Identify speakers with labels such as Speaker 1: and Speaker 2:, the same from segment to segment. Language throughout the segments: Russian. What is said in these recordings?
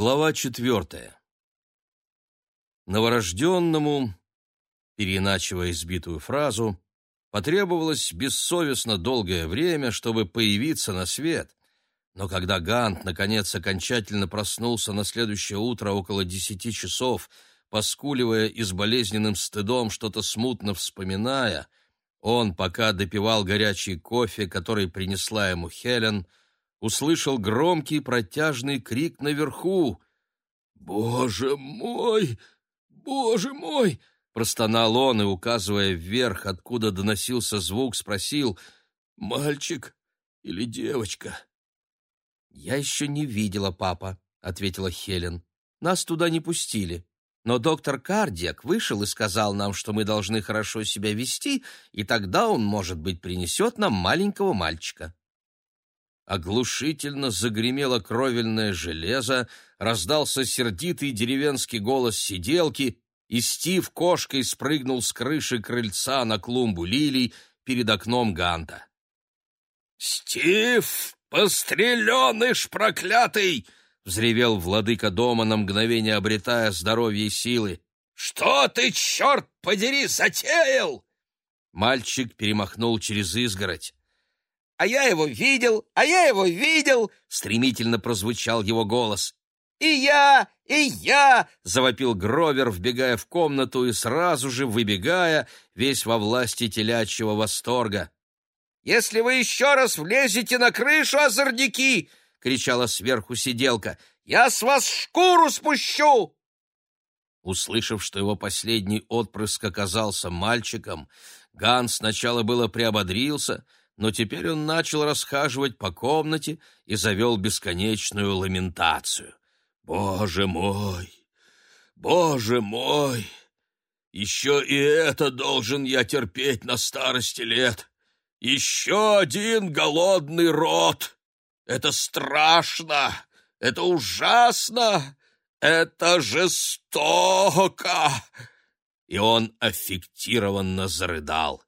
Speaker 1: Глава четвертая. Новорожденному, переиначивая избитую фразу, потребовалось бессовестно долгое время, чтобы появиться на свет, но когда Гант, наконец, окончательно проснулся на следующее утро около десяти часов, поскуливая и с болезненным стыдом что-то смутно вспоминая, он, пока допивал горячий кофе, который принесла ему Хелен, — услышал громкий протяжный крик наверху. «Боже мой! Боже мой!» — простонал он и, указывая вверх, откуда доносился звук, спросил «Мальчик или девочка?» «Я еще не видела, папа», — ответила Хелен. «Нас туда не пустили. Но доктор Кардиак вышел и сказал нам, что мы должны хорошо себя вести, и тогда он, может быть, принесет нам маленького мальчика» оглушительно загремело кровельное железо, раздался сердитый деревенский голос сиделки, и Стив кошкой спрыгнул с крыши крыльца на клумбу лилий перед окном Ганта. «Стив, постреленыш проклятый!» — взревел владыка дома на мгновение, обретая здоровье и силы. «Что ты, черт подери, затеял?» Мальчик перемахнул через изгородь а я его видел, а я его видел!» — стремительно прозвучал его голос. «И я, и я!» — завопил Гровер, вбегая в комнату и сразу же выбегая, весь во власти телячьего восторга. «Если вы еще раз влезете на крышу, озорники!» — кричала сверху сиделка. «Я с вас шкуру спущу!» Услышав, что его последний отпрыск оказался мальчиком, Ганс сначала было приободрился — но теперь он начал расхаживать по комнате и завел бесконечную ламентацию. «Боже мой! Боже мой! Еще и это должен я терпеть на старости лет! Еще один голодный рот! Это страшно! Это ужасно! Это жестоко!» И он аффектированно зарыдал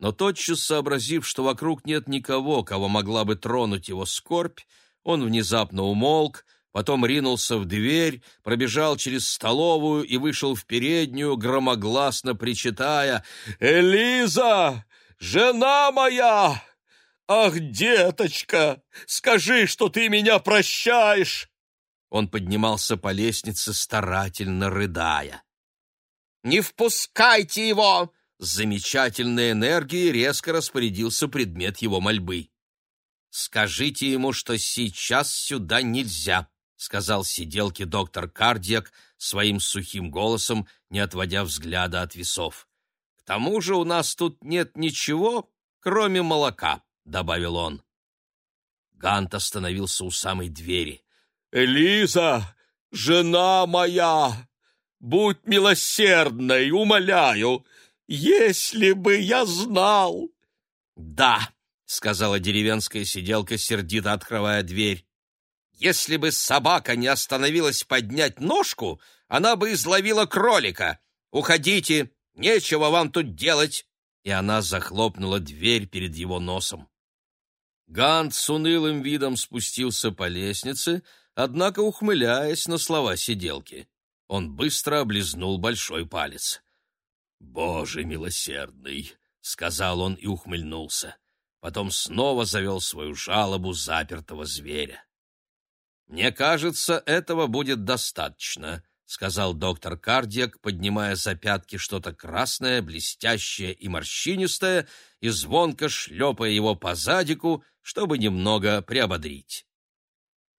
Speaker 1: но тотчас сообразив, что вокруг нет никого, кого могла бы тронуть его скорбь, он внезапно умолк, потом ринулся в дверь, пробежал через столовую и вышел в переднюю, громогласно причитая «Элиза! Жена моя! Ах, деточка, скажи, что ты меня прощаешь!» Он поднимался по лестнице, старательно рыдая. «Не впускайте его!» С замечательной энергией резко распорядился предмет его мольбы. «Скажите ему, что сейчас сюда нельзя», — сказал сиделке доктор Кардиак своим сухим голосом, не отводя взгляда от весов. «К тому же у нас тут нет ничего, кроме молока», — добавил он. Гант остановился у самой двери. «Элиза, жена моя, будь милосердной, умоляю, если бы я знал!» «Да!» — сказала деревенская сиделка, сердито открывая дверь. «Если бы собака не остановилась поднять ножку, она бы изловила кролика. Уходите, нечего вам тут делать!» И она захлопнула дверь перед его носом. Гант с унылым видом спустился по лестнице, однако ухмыляясь на слова сиделки. Он быстро облизнул большой палец. «Боже милосердный!» — сказал он и ухмыльнулся. Потом снова завел свою жалобу запертого зверя. «Мне кажется, этого будет достаточно», — сказал доктор Кардиак, поднимая за пятки что-то красное, блестящее и морщинистое, и звонко шлепая его по задику, чтобы немного приободрить.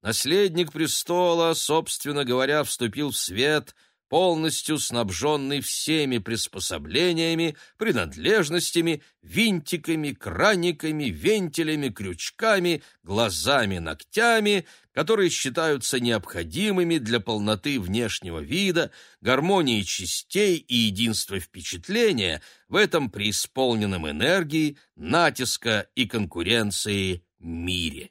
Speaker 1: Наследник престола, собственно говоря, вступил в свет — полностью снабженный всеми приспособлениями, принадлежностями, винтиками, краниками, вентилями, крючками, глазами, ногтями, которые считаются необходимыми для полноты внешнего вида, гармонии частей и единства впечатления в этом преисполненном энергии, натиска и конкуренции мире.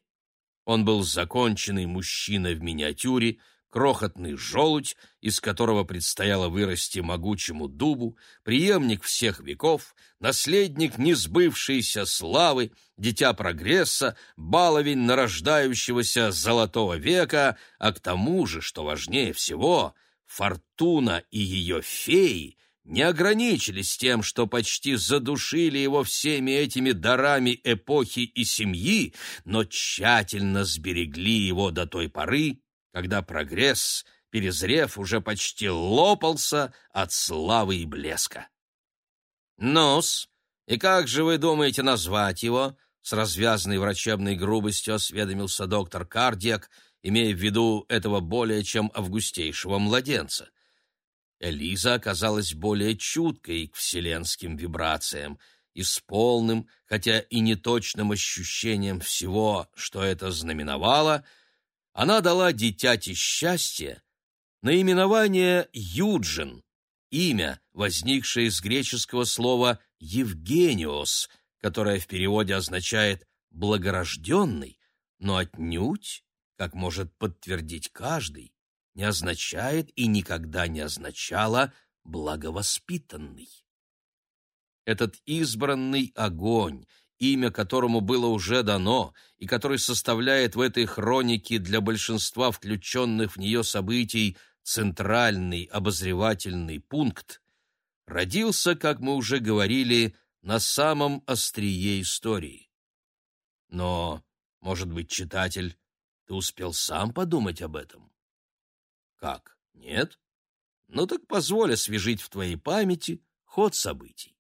Speaker 1: Он был законченный мужчина в миниатюре, крохотный желудь, из которого предстояло вырасти могучему дубу, преемник всех веков, наследник несбывшейся славы, дитя прогресса, баловень нарождающегося золотого века, а к тому же, что важнее всего, фортуна и ее феи не ограничились тем, что почти задушили его всеми этими дарами эпохи и семьи, но тщательно сберегли его до той поры, когда прогресс, перезрев, уже почти лопался от славы и блеска. «Ну-с, и как же вы думаете назвать его?» С развязанной врачебной грубостью осведомился доктор Кардиак, имея в виду этого более чем августейшего младенца. Элиза оказалась более чуткой к вселенским вибрациям и с полным, хотя и неточным ощущением всего, что это знаменовало — она дала дитяти счастье наименование Юджин, имя, возникшее из греческого слова «евгениос», которое в переводе означает «благорожденный», но отнюдь, как может подтвердить каждый, не означает и никогда не означало «благовоспитанный». Этот избранный огонь, имя которому было уже дано и который составляет в этой хронике для большинства включенных в нее событий центральный обозревательный пункт, родился, как мы уже говорили, на самом острие истории. Но, может быть, читатель, ты успел сам подумать об этом? Как, нет? Ну так позволь освежить в твоей памяти ход событий.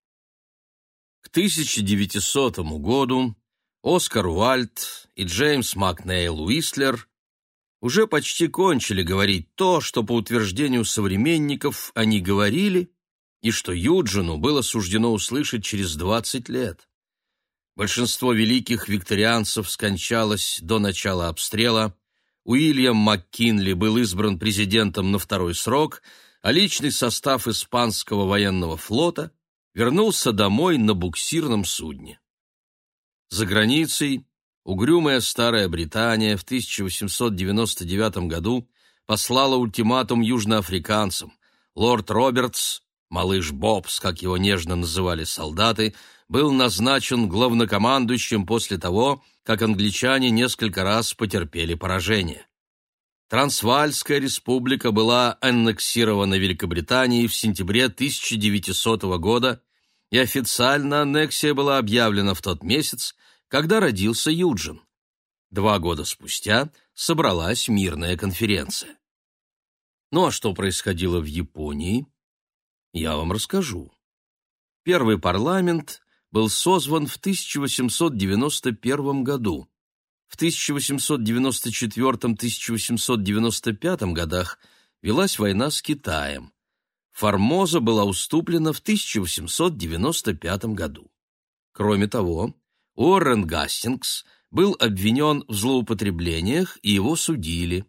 Speaker 1: К 1900 году Оскар Уальд и Джеймс Макнейл Уистлер уже почти кончили говорить то, что по утверждению современников они говорили, и что Юджину было суждено услышать через 20 лет. Большинство великих викторианцев скончалось до начала обстрела, Уильям МакКинли был избран президентом на второй срок, а личный состав испанского военного флота вернулся домой на буксирном судне. За границей угрюмая старая Британия в 1899 году послала ультиматум южноафриканцам. Лорд Робертс, малыш Бобс, как его нежно называли солдаты, был назначен главнокомандующим после того, как англичане несколько раз потерпели поражение. Трансвальская республика была аннексирована Великобританией в сентябре 1900 года, и официально аннексия была объявлена в тот месяц, когда родился Юджин. Два года спустя собралась мирная конференция. Ну а что происходило в Японии? Я вам расскажу. Первый парламент был созван в 1891 году. В 1894-1895 годах велась война с Китаем. Формоза была уступлена в 1895 году. Кроме того, Уоррен Гастингс был обвинен в злоупотреблениях, и его судили.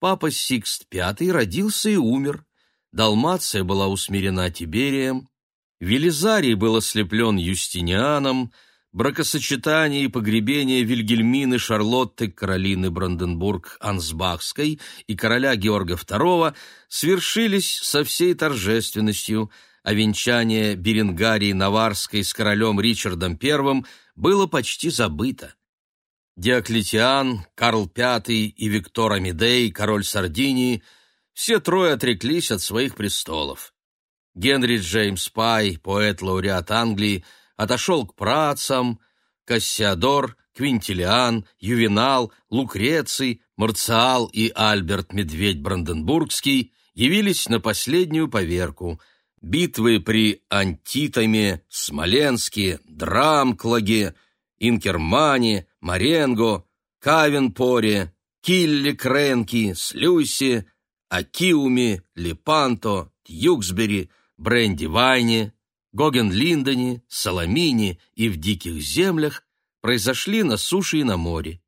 Speaker 1: Папа Сикст V родился и умер. Далмация была усмирена Тиберием. Велизарий был ослеплен Юстинианом, бракосочетание и погребение Вильгельмины Шарлотты Каролины Бранденбург-Ансбахской и короля Георга II свершились со всей торжественностью, а венчание Беренгарии Наварской с королем Ричардом I было почти забыто. Диоклетиан, Карл V и Виктор Амидей, король Сардинии, все трое отреклись от своих престолов. Генри Джеймс Пай, поэт-лауреат Англии, отошел к працам, Кассиадор, Квинтилиан, Ювенал, Лукреций, Марциал и Альберт Медведь Бранденбургский явились на последнюю поверку. Битвы при Антитаме, Смоленске, Драмклаге, Инкермане, Маренго, Кавенпоре, Килле Кренки, Слюсе, Акиуме, Лепанто, Тьюксбери, Брендивайне, Гоген-Линдоне, Соломине и в диких землях произошли на суше и на море.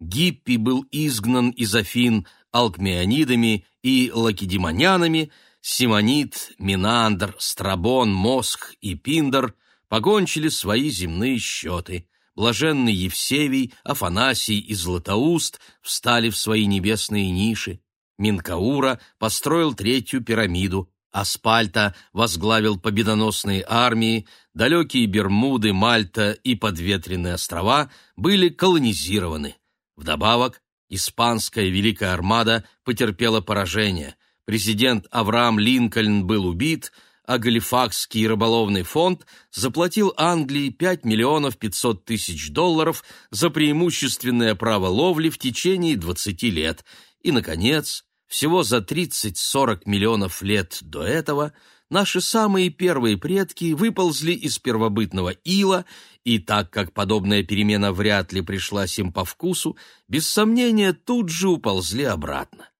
Speaker 1: Гиппи был изгнан из Афин алкмеонидами и лакедемонянами, Симонит, Минандр, Страбон, Моск и Пиндер покончили свои земные счеты. Блаженный Евсевий, Афанасий и Златоуст встали в свои небесные ниши. Минкаура построил третью пирамиду, Аспальта возглавил победоносные армии, далекие Бермуды, Мальта и подветренные острова были колонизированы. Вдобавок, испанская Великая Армада потерпела поражение. Президент Авраам Линкольн был убит, а Галифакский рыболовный фонд заплатил Англии 5 миллионов 500 тысяч долларов за преимущественное право ловли в течение 20 лет. И, наконец, всего за 30-40 миллионов лет до этого наши самые первые предки выползли из первобытного ила, и так как подобная перемена вряд ли пришлась им по вкусу, без сомнения тут же уползли обратно.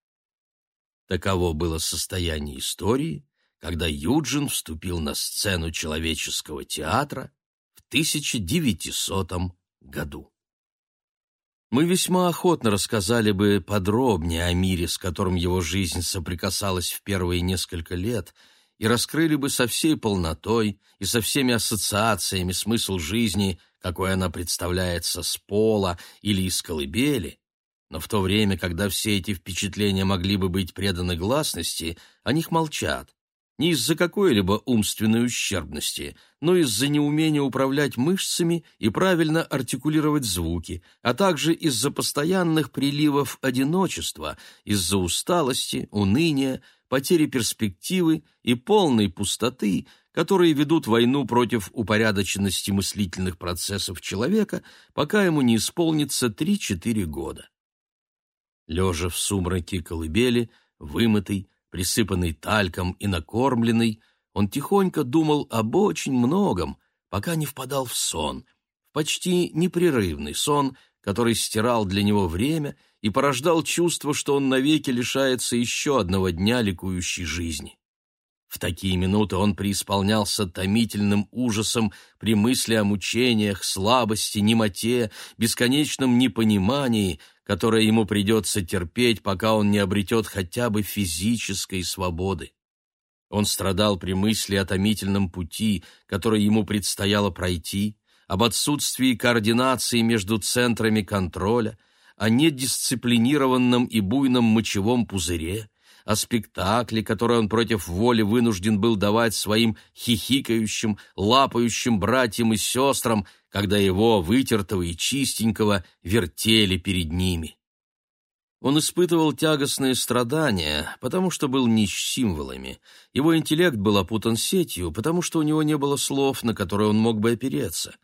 Speaker 1: Таково было состояние истории, когда Юджин вступил на сцену человеческого театра в 1900 году. Мы весьма охотно рассказали бы подробнее о мире, с которым его жизнь соприкасалась в первые несколько лет, и раскрыли бы со всей полнотой и со всеми ассоциациями смысл жизни, какой она представляется с пола или из колыбели, но в то время, когда все эти впечатления могли бы быть преданы гласности, о них молчат, не из-за какой-либо умственной ущербности, но из-за неумения управлять мышцами и правильно артикулировать звуки, а также из-за постоянных приливов одиночества, из-за усталости, уныния, потери перспективы и полной пустоты, которые ведут войну против упорядоченности мыслительных процессов человека, пока ему не исполнится 3-4 года. Лежа в сумраке колыбели, вымытый, присыпанный тальком и накормленный, он тихонько думал об очень многом, пока не впадал в сон, в почти непрерывный сон, который стирал для него время и порождал чувство, что он навеки лишается еще одного дня ликующей жизни. В такие минуты он преисполнялся томительным ужасом при мысли о мучениях, слабости, немоте, бесконечном непонимании, которое ему придется терпеть, пока он не обретет хотя бы физической свободы. Он страдал при мысли о томительном пути, который ему предстояло пройти, об отсутствии координации между центрами контроля, о недисциплинированном и буйном мочевом пузыре, о спектакле, который он против воли вынужден был давать своим хихикающим, лапающим братьям и сестрам, когда его, вытертого и чистенького, вертели перед ними. Он испытывал тягостные страдания, потому что был нищ символами. Его интеллект был опутан сетью, потому что у него не было слов, на которые он мог бы опереться.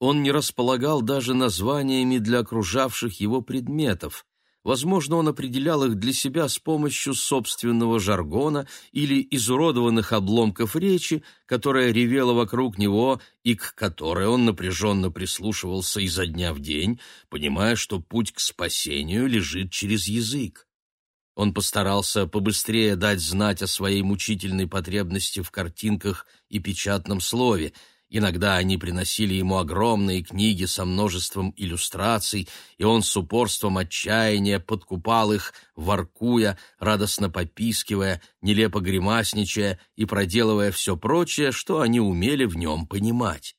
Speaker 1: Он не располагал даже названиями для окружавших его предметов. Возможно, он определял их для себя с помощью собственного жаргона или изуродованных обломков речи, которая ревела вокруг него и к которой он напряженно прислушивался изо дня в день, понимая, что путь к спасению лежит через язык. Он постарался побыстрее дать знать о своей мучительной потребности в картинках и печатном слове — Иногда они приносили ему огромные книги со множеством иллюстраций, и он с упорством отчаяния подкупал их, воркуя, радостно попискивая, нелепо гримасничая и проделывая все прочее, что они умели в нем понимать.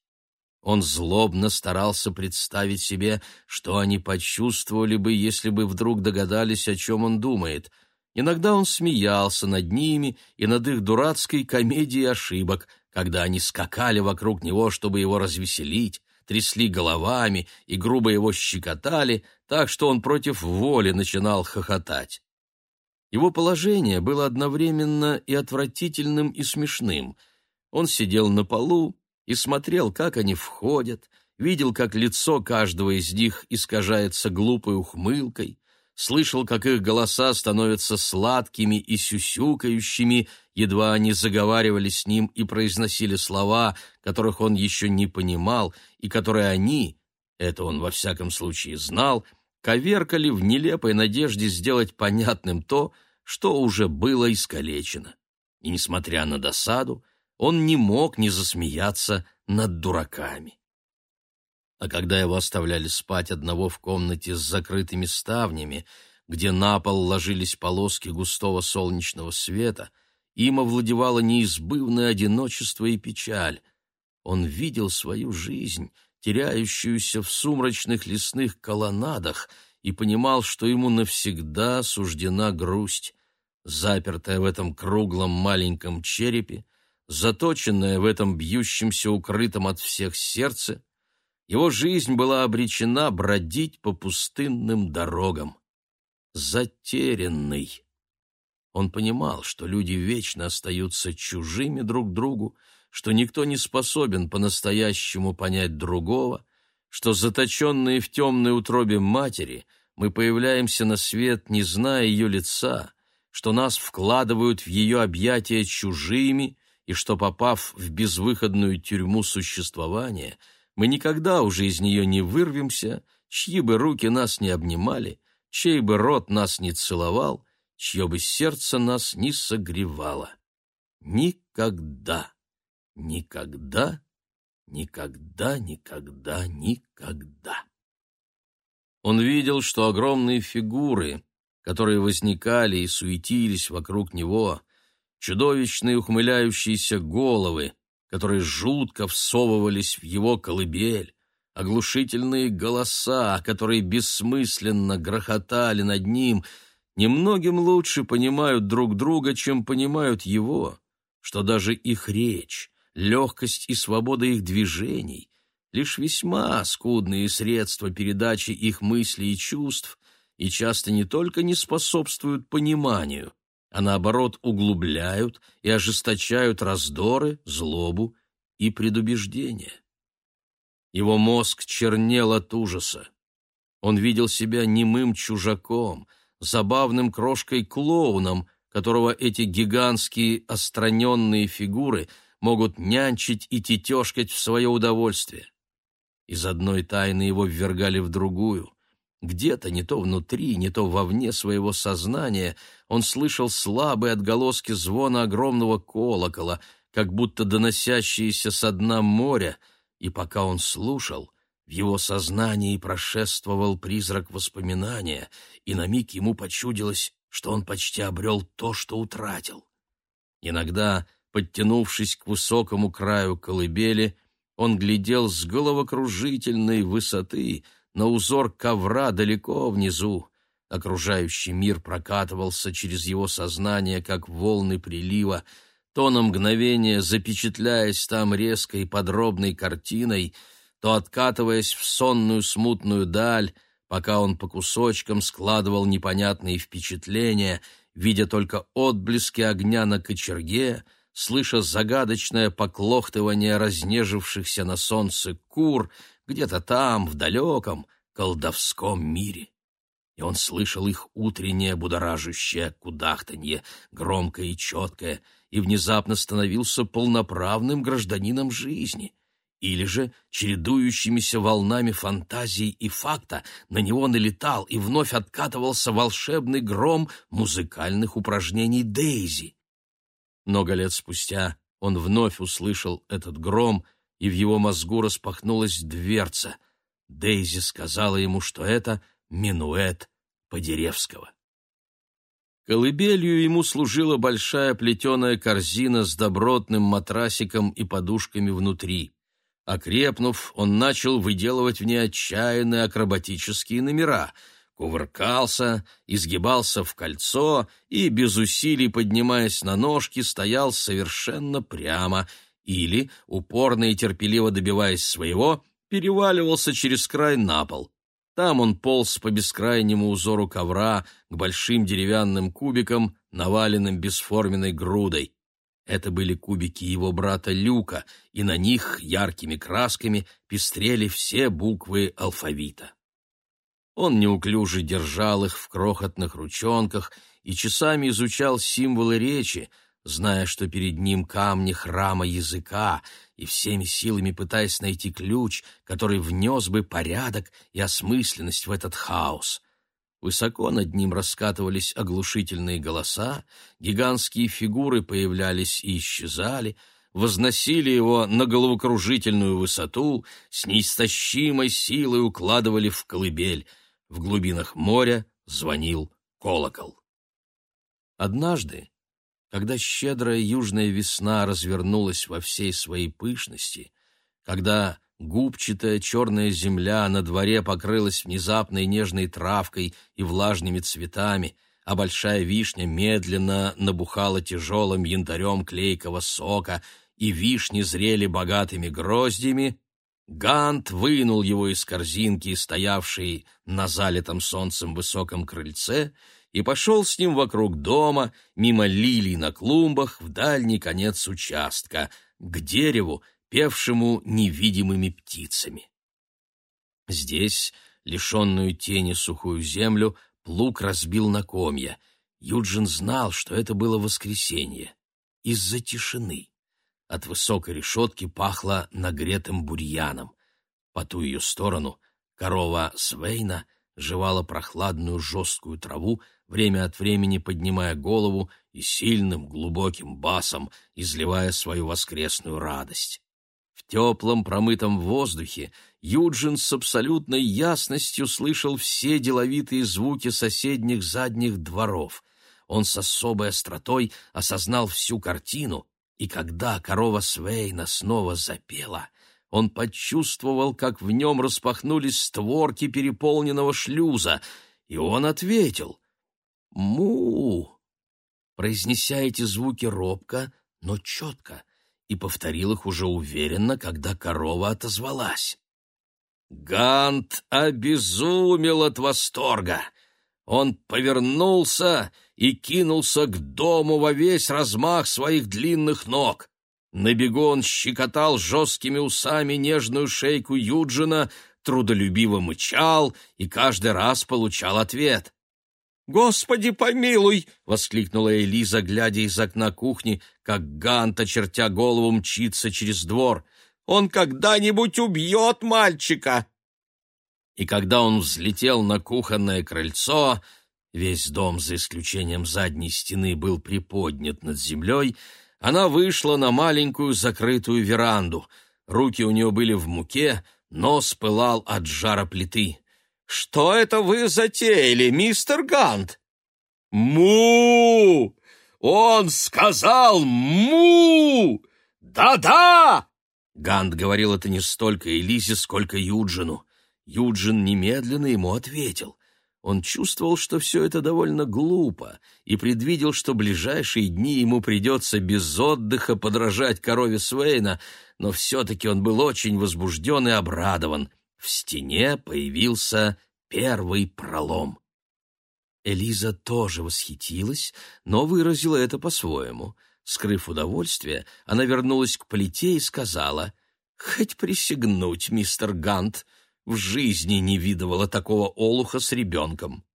Speaker 1: Он злобно старался представить себе, что они почувствовали бы, если бы вдруг догадались, о чем он думает. Иногда он смеялся над ними и над их дурацкой комедией ошибок, когда они скакали вокруг него, чтобы его развеселить, трясли головами и грубо его щекотали, так что он против воли начинал хохотать. Его положение было одновременно и отвратительным, и смешным. Он сидел на полу и смотрел, как они входят, видел, как лицо каждого из них искажается глупой ухмылкой, слышал, как их голоса становятся сладкими и сюсюкающими, едва они заговаривали с ним и произносили слова, которых он еще не понимал, и которые они, это он во всяком случае знал, коверкали в нелепой надежде сделать понятным то, что уже было искалечено. И, несмотря на досаду, он не мог не засмеяться над дураками а когда его оставляли спать одного в комнате с закрытыми ставнями, где на пол ложились полоски густого солнечного света, им овладевало неизбывное одиночество и печаль. Он видел свою жизнь, теряющуюся в сумрачных лесных колоннадах, и понимал, что ему навсегда суждена грусть — запертая в этом круглом маленьком черепе, заточенная в этом бьющемся укрытом от всех сердце, его жизнь была обречена бродить по пустынным дорогам. Затерянный. Он понимал, что люди вечно остаются чужими друг другу, что никто не способен по-настоящему понять другого, что заточенные в темной утробе матери мы появляемся на свет, не зная ее лица, что нас вкладывают в ее объятия чужими, и что, попав в безвыходную тюрьму существования, мы никогда уже из нее не вырвемся, чьи бы руки нас не обнимали, чей бы рот нас не целовал, чье бы сердце нас не согревало. Никогда, никогда, никогда, никогда, никогда. Он видел, что огромные фигуры, которые возникали и суетились вокруг него, чудовищные ухмыляющиеся головы, которые жутко всовывались в его колыбель, оглушительные голоса, которые бессмысленно грохотали над ним — немногим лучше понимают друг друга, чем понимают его, что даже их речь, легкость и свобода их движений — лишь весьма скудные средства передачи их мыслей и чувств и часто не только не способствуют пониманию, а наоборот углубляют и ожесточают раздоры, злобу и предубеждение. Его мозг чернел от ужаса. Он видел себя немым чужаком, забавным крошкой-клоуном, которого эти гигантские остраненные фигуры могут нянчить и тетешкать в свое удовольствие. Из одной тайны его ввергали в другую. Где-то, не то внутри, не то вовне своего сознания, он слышал слабые отголоски звона огромного колокола, как будто доносящиеся со дна моря, и пока он слушал, в его сознании прошествовал призрак воспоминания, и на миг ему почудилось, что он почти обрел то, что утратил. Иногда, подтянувшись к высокому краю колыбели, он глядел с головокружительной высоты на узор ковра далеко внизу. Окружающий мир прокатывался через его сознание, как волны прилива, то на мгновение запечатляясь там резкой подробной картиной — то откатываясь в сонную смутную даль, пока он по кусочкам складывал непонятные впечатления, видя только отблески огня на кочерге, слыша загадочное поклохтывание разнежившихся на солнце кур где-то там, в далеком, колдовском мире. И он слышал их утреннее будоражащее кудахтанье, громкое и четкое, и внезапно становился полноправным гражданином жизни — или же чередующимися волнами фантазии и факта на него налетал и вновь откатывался волшебный гром музыкальных упражнений Дейзи. Много лет спустя он вновь услышал этот гром, и в его мозгу распахнулась дверца. Дейзи сказала ему, что это минуэт Подеревского. Колыбелью ему служила большая плетеная корзина с добротным матрасиком и подушками внутри. Окрепнув, он начал выделывать в ней отчаянные акробатические номера, кувыркался, изгибался в кольцо и, без усилий поднимаясь на ножки, стоял совершенно прямо или, упорно и терпеливо добиваясь своего, переваливался через край на пол. Там он полз по бескрайнему узору ковра к большим деревянным кубикам, наваленным бесформенной грудой. Это были кубики его брата Люка, и на них яркими красками пестрели все буквы алфавита. Он неуклюже держал их в крохотных ручонках и часами изучал символы речи, зная, что перед ним камни храма языка, и всеми силами пытаясь найти ключ, который внес бы порядок и осмысленность в этот хаос — Высоко над ним раскатывались оглушительные голоса, гигантские фигуры появлялись и исчезали, возносили его на головокружительную высоту, с неистощимой силой укладывали в колыбель. В глубинах моря звонил колокол. Однажды, когда щедрая южная весна развернулась во всей своей пышности, когда Губчатая черная земля на дворе покрылась внезапной нежной травкой и влажными цветами, а большая вишня медленно набухала тяжелым янтарем клейкого сока, и вишни зрели богатыми гроздями, Гант вынул его из корзинки, стоявшей на залитом солнцем высоком крыльце, и пошел с ним вокруг дома, мимо лилий на клумбах, в дальний конец участка, к дереву, певшему невидимыми птицами. Здесь, лишенную тени сухую землю, плуг разбил на комья. Юджин знал, что это было воскресенье. Из-за тишины. От высокой решетки пахло нагретым бурьяном. По ту ее сторону корова Свейна жевала прохладную жесткую траву, время от времени поднимая голову и сильным глубоким басом изливая свою воскресную радость. В теплом промытом воздухе Юджин с абсолютной ясностью слышал все деловитые звуки соседних задних дворов. Он с особой остротой осознал всю картину, и когда корова Свейна снова запела, он почувствовал, как в нем распахнулись створки переполненного шлюза, и он ответил «Му!», произнеся эти звуки робко, но четко, и повторил их уже уверенно, когда корова отозвалась. Гант обезумел от восторга. Он повернулся и кинулся к дому во весь размах своих длинных ног. На бегу он щекотал жесткими усами нежную шейку Юджина, трудолюбиво мычал и каждый раз получал ответ. «Господи помилуй!» — воскликнула Элиза, глядя из окна кухни, как Гант, очертя голову, мчится через двор. «Он когда-нибудь убьет мальчика!» И когда он взлетел на кухонное крыльцо, Весь дом, за исключением задней стены, был приподнят над землей. Она вышла на маленькую закрытую веранду. Руки у нее были в муке, нос пылал от жара плиты. «Что это вы затеяли, мистер Гант?» «Му! Он сказал му! Да-да!» Гант говорил это не столько Элизе, сколько Юджину. Юджин немедленно ему ответил. Он чувствовал, что все это довольно глупо, и предвидел, что ближайшие дни ему придется без отдыха подражать корове Свейна, но все-таки он был очень возбужден и обрадован. В стене появился первый пролом. Элиза тоже восхитилась, но выразила это по-своему. Скрыв удовольствие, она вернулась к плите и сказала, «Хоть присягнуть, мистер Гант, в жизни не видывала такого олуха с ребенком.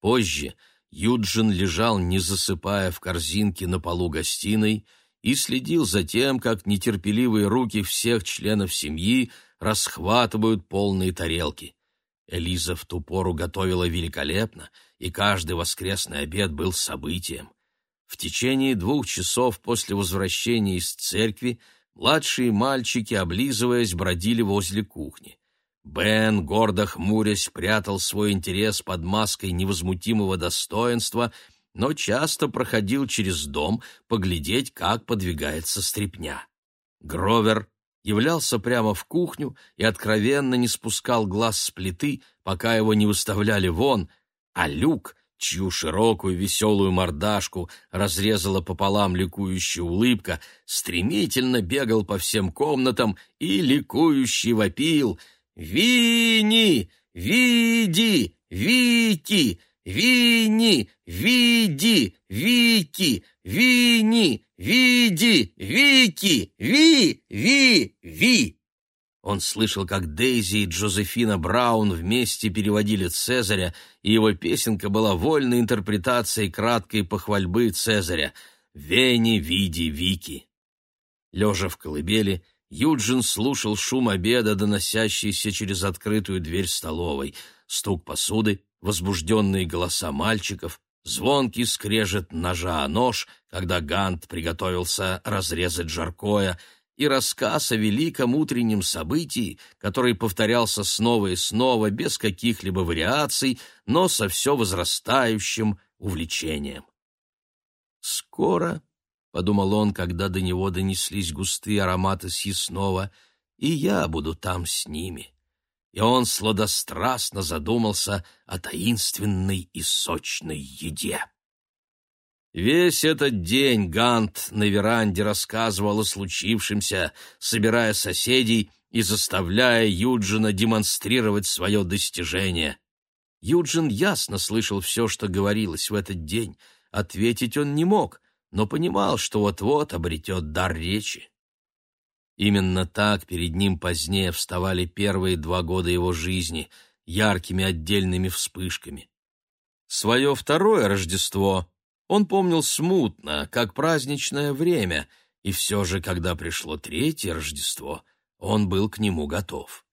Speaker 1: Позже Юджин лежал, не засыпая в корзинке на полу гостиной, и следил за тем, как нетерпеливые руки всех членов семьи расхватывают полные тарелки. Элиза в ту пору готовила великолепно, и каждый воскресный обед был событием. В течение двух часов после возвращения из церкви младшие мальчики, облизываясь, бродили возле кухни. Бен, гордо хмурясь, прятал свой интерес под маской невозмутимого достоинства, но часто проходил через дом поглядеть, как подвигается стряпня. Гровер являлся прямо в кухню и откровенно не спускал глаз с плиты, пока его не выставляли вон, а Люк, чью широкую веселую мордашку разрезала пополам ликующая улыбка, стремительно бегал по всем комнатам и ликующий вопил — Вини! Види! Вики! Вини! Види! Вики! Вини! Види! Вики! Ви! Ви! Ви! Он слышал, как Дейзи и Джозефина Браун вместе переводили Цезаря, и его песенка была вольной интерпретацией краткой похвальбы Цезаря «Вени, види, Вики». Лежа в колыбели, Юджин слушал шум обеда, доносящийся через открытую дверь столовой, стук посуды, возбужденные голоса мальчиков, звонкий скрежет ножа о нож, когда Гант приготовился разрезать жаркое, и рассказ о великом утреннем событии, который повторялся снова и снова, без каких-либо вариаций, но со все возрастающим увлечением. Скоро подумал он, когда до него донеслись густые ароматы съестного, и я буду там с ними. и он сладострастно задумался о таинственной и сочной еде. Весь этот день Гант на веранде рассказывал о случившемся, собирая соседей и заставляя Юджина демонстрировать свое достижение. Юджин ясно слышал все, что говорилось в этот день. Ответить он не мог, но понимал, что вот-вот обретет дар речи. Именно так перед ним позднее вставали первые два года его жизни, яркими отдельными вспышками. Свое второе Рождество он помнил смутно, как праздничное время, и все же, когда пришло третье Рождество, он был к нему готов.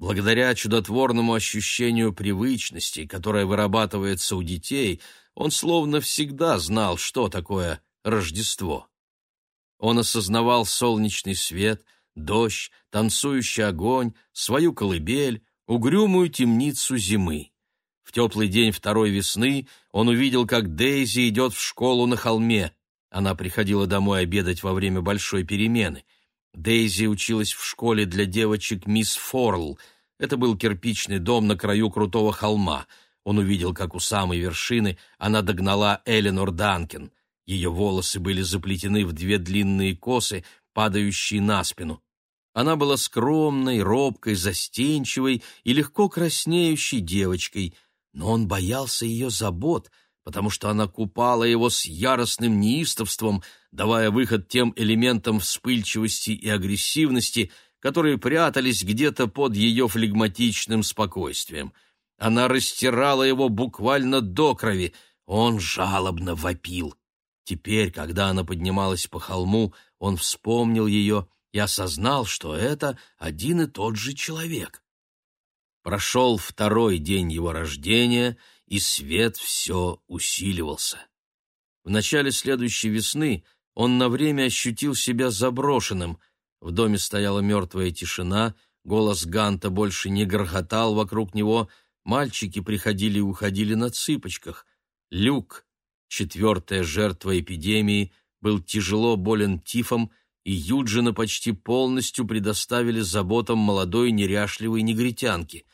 Speaker 1: Благодаря чудотворному ощущению привычности, которое вырабатывается у детей, он словно всегда знал, что такое Рождество. Он осознавал солнечный свет, дождь, танцующий огонь, свою колыбель, угрюмую темницу зимы. В теплый день второй весны он увидел, как Дейзи идет в школу на холме. Она приходила домой обедать во время большой перемены. Дейзи училась в школе для девочек мисс Форл. Это был кирпичный дом на краю крутого холма. Он увидел, как у самой вершины она догнала Эленор Данкен — ее волосы были заплетены в две длинные косы, падающие на спину. Она была скромной, робкой, застенчивой и легко краснеющей девочкой, но он боялся ее забот, потому что она купала его с яростным неистовством, давая выход тем элементам вспыльчивости и агрессивности, которые прятались где-то под ее флегматичным спокойствием. Она растирала его буквально до крови, он жалобно вопил. Теперь, когда она поднималась по холму, он вспомнил ее и осознал, что это один и тот же человек. Прошел второй день его рождения, и свет все усиливался. В начале следующей весны он на время ощутил себя заброшенным. В доме стояла мертвая тишина, голос Ганта больше не грохотал вокруг него, мальчики приходили и уходили на цыпочках. Люк, четвертая жертва эпидемии, был тяжело болен тифом, и Юджина почти полностью предоставили заботам молодой неряшливой негритянки.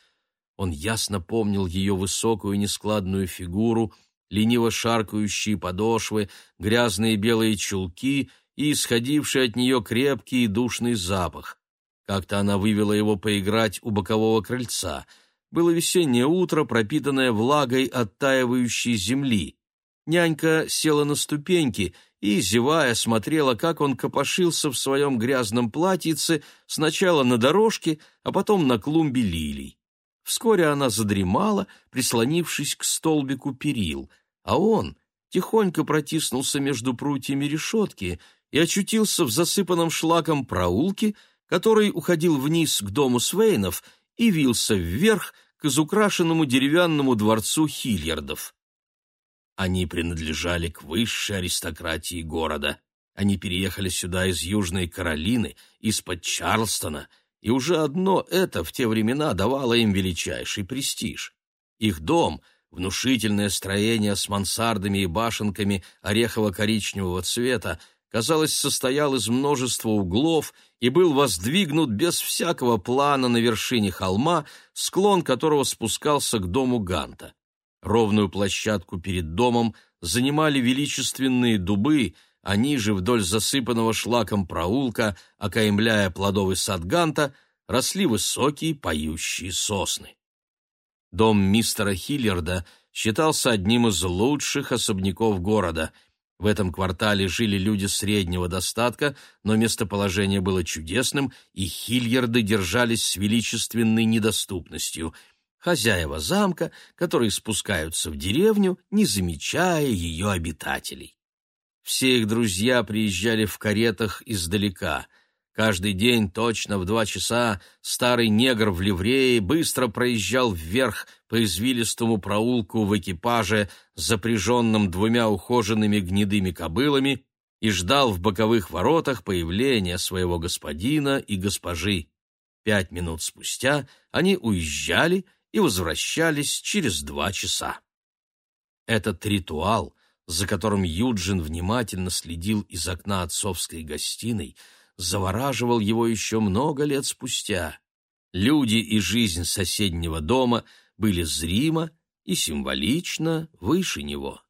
Speaker 1: Он ясно помнил ее высокую нескладную фигуру, лениво шаркающие подошвы, грязные белые чулки и исходивший от нее крепкий и душный запах. Как-то она вывела его поиграть у бокового крыльца. Было весеннее утро, пропитанное влагой оттаивающей земли. Нянька села на ступеньки и, зевая, смотрела, как он копошился в своем грязном платьице сначала на дорожке, а потом на клумбе лилий. Вскоре она задремала, прислонившись к столбику перил, а он тихонько протиснулся между прутьями решетки и очутился в засыпанном шлаком проулке, который уходил вниз к дому Свейнов и вился вверх к изукрашенному деревянному дворцу Хильярдов. Они принадлежали к высшей аристократии города. Они переехали сюда из Южной Каролины, из-под Чарлстона, и уже одно это в те времена давало им величайший престиж. Их дом — внушительное строение с мансардами и башенками орехово-коричневого цвета, казалось, состоял из множества углов и был воздвигнут без всякого плана на вершине холма, склон которого спускался к дому Ганта. Ровную площадку перед домом занимали величественные дубы, а ниже вдоль засыпанного шлаком проулка, окаймляя плодовый сад Ганта, росли высокие поющие сосны. Дом мистера Хиллерда считался одним из лучших особняков города. В этом квартале жили люди среднего достатка, но местоположение было чудесным, и Хильярды держались с величественной недоступностью — хозяева замка, которые спускаются в деревню, не замечая ее обитателей. Все их друзья приезжали в каретах издалека. Каждый день точно в два часа старый негр в ливрее быстро проезжал вверх по извилистому проулку в экипаже, запряженном двумя ухоженными гнедыми кобылами, и ждал в боковых воротах появления своего господина и госпожи. Пять минут спустя они уезжали — и возвращались через два часа. Этот ритуал, за которым Юджин внимательно следил из окна отцовской гостиной, завораживал его еще много лет спустя. Люди и жизнь соседнего дома были зримо и символично выше него.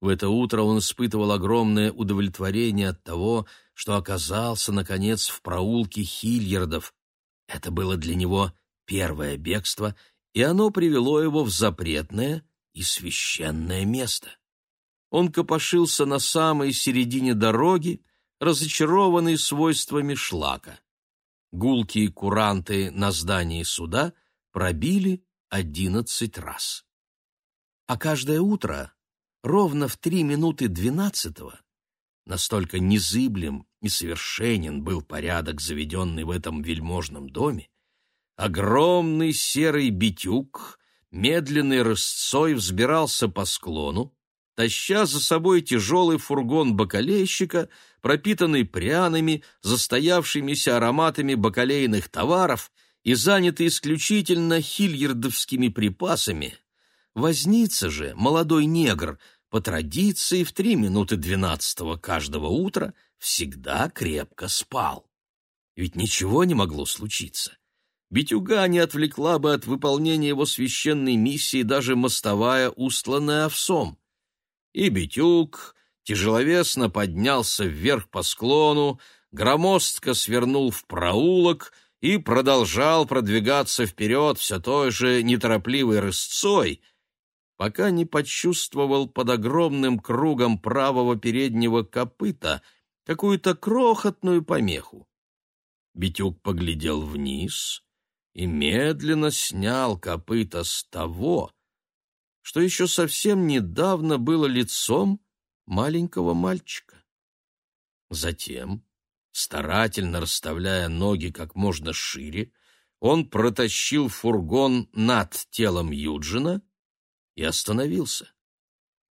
Speaker 1: В это утро он испытывал огромное удовлетворение от того, что оказался, наконец, в проулке Хильярдов. Это было для него первое бегство, и оно привело его в запретное и священное место. Он копошился на самой середине дороги, разочарованный свойствами шлака. Гулкие куранты на здании суда пробили одиннадцать раз. А каждое утро, ровно в три минуты двенадцатого, настолько незыблем и совершенен был порядок, заведенный в этом вельможном доме, огромный серый битюк медленной рысцой взбирался по склону, таща за собой тяжелый фургон бакалейщика, пропитанный пряными, застоявшимися ароматами бакалейных товаров и занятый исключительно хильярдовскими припасами. Возница же, молодой негр, по традиции в три минуты двенадцатого каждого утра всегда крепко спал. Ведь ничего не могло случиться. Битюга не отвлекла бы от выполнения его священной миссии даже мостовая, устланная овсом и Битюк тяжеловесно поднялся вверх по склону, громоздко свернул в проулок и продолжал продвигаться вперед все той же неторопливой рысцой, пока не почувствовал под огромным кругом правого переднего копыта какую-то крохотную помеху. Битюк поглядел вниз и медленно снял копыта с того, что еще совсем недавно было лицом маленького мальчика. Затем, старательно расставляя ноги как можно шире, он протащил фургон над телом Юджина и остановился.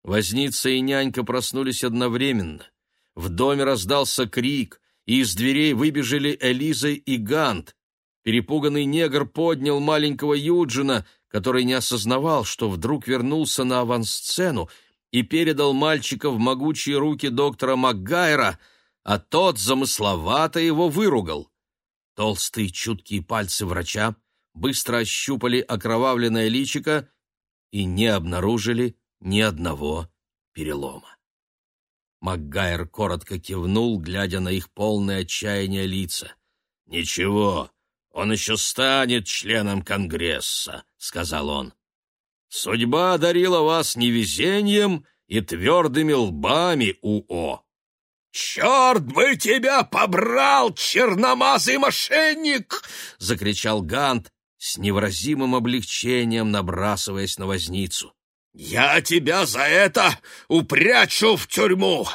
Speaker 1: Возница и нянька проснулись одновременно. В доме раздался крик, и из дверей выбежали Элиза и Гант. Перепуганный негр поднял маленького Юджина, который не осознавал, что вдруг вернулся на авансцену и передал мальчика в могучие руки доктора Макгайра, а тот замысловато его выругал. Толстые чуткие пальцы врача быстро ощупали окровавленное личико и не обнаружили ни одного перелома. Макгайр коротко кивнул, глядя на их полное отчаяние лица. «Ничего, он еще станет членом Конгресса», — сказал он. «Судьба одарила вас невезением и твердыми лбами, УО». «Черт бы тебя побрал, черномазый мошенник!» — закричал Гант с невыразимым облегчением, набрасываясь на возницу. «Я тебя за это упрячу в тюрьму!»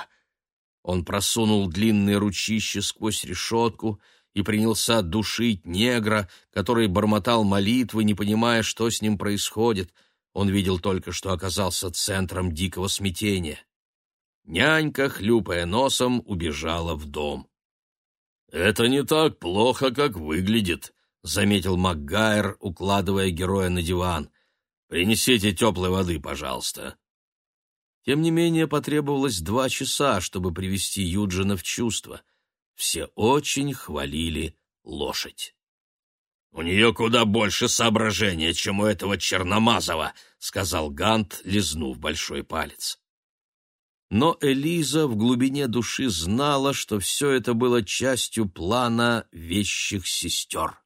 Speaker 1: Он просунул длинные ручище сквозь решетку — и принялся душить негра, который бормотал молитвы, не понимая, что с ним происходит. Он видел только, что оказался центром дикого смятения. Нянька, хлюпая носом, убежала в дом. «Это не так плохо, как выглядит», — заметил МакГайр, укладывая героя на диван. «Принесите теплой воды, пожалуйста». Тем не менее, потребовалось два часа, чтобы привести Юджина в чувство — все очень хвалили лошадь. «У нее куда больше соображения, чем у этого Черномазова», — сказал Гант, лизнув большой палец. Но Элиза в глубине души знала, что все это было частью плана вещих сестер.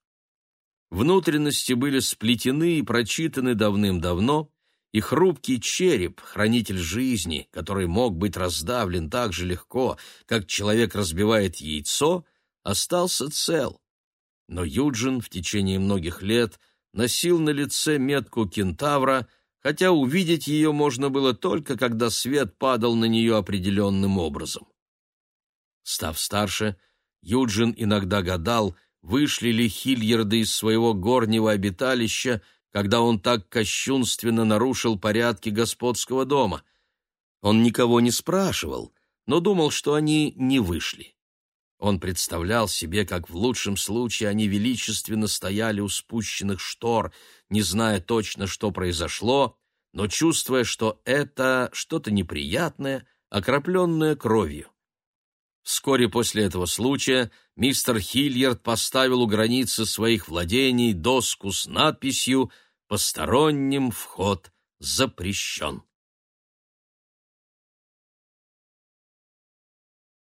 Speaker 1: Внутренности были сплетены и прочитаны давным-давно, и хрупкий череп, хранитель жизни, который мог быть раздавлен так же легко, как человек разбивает яйцо, остался цел. Но Юджин в течение многих лет носил на лице метку кентавра, хотя увидеть ее можно было только, когда свет падал на нее определенным образом. Став старше, Юджин иногда гадал, вышли ли Хильярды из своего горнего обиталища когда он так кощунственно нарушил порядки господского дома. Он никого не спрашивал, но думал, что они не вышли. Он представлял себе, как в лучшем случае они величественно стояли у спущенных штор, не зная точно, что произошло, но чувствуя, что это что-то неприятное, окропленное кровью. Вскоре после этого случая мистер Хильярд поставил у границы своих владений доску с надписью «Посторонним вход запрещен».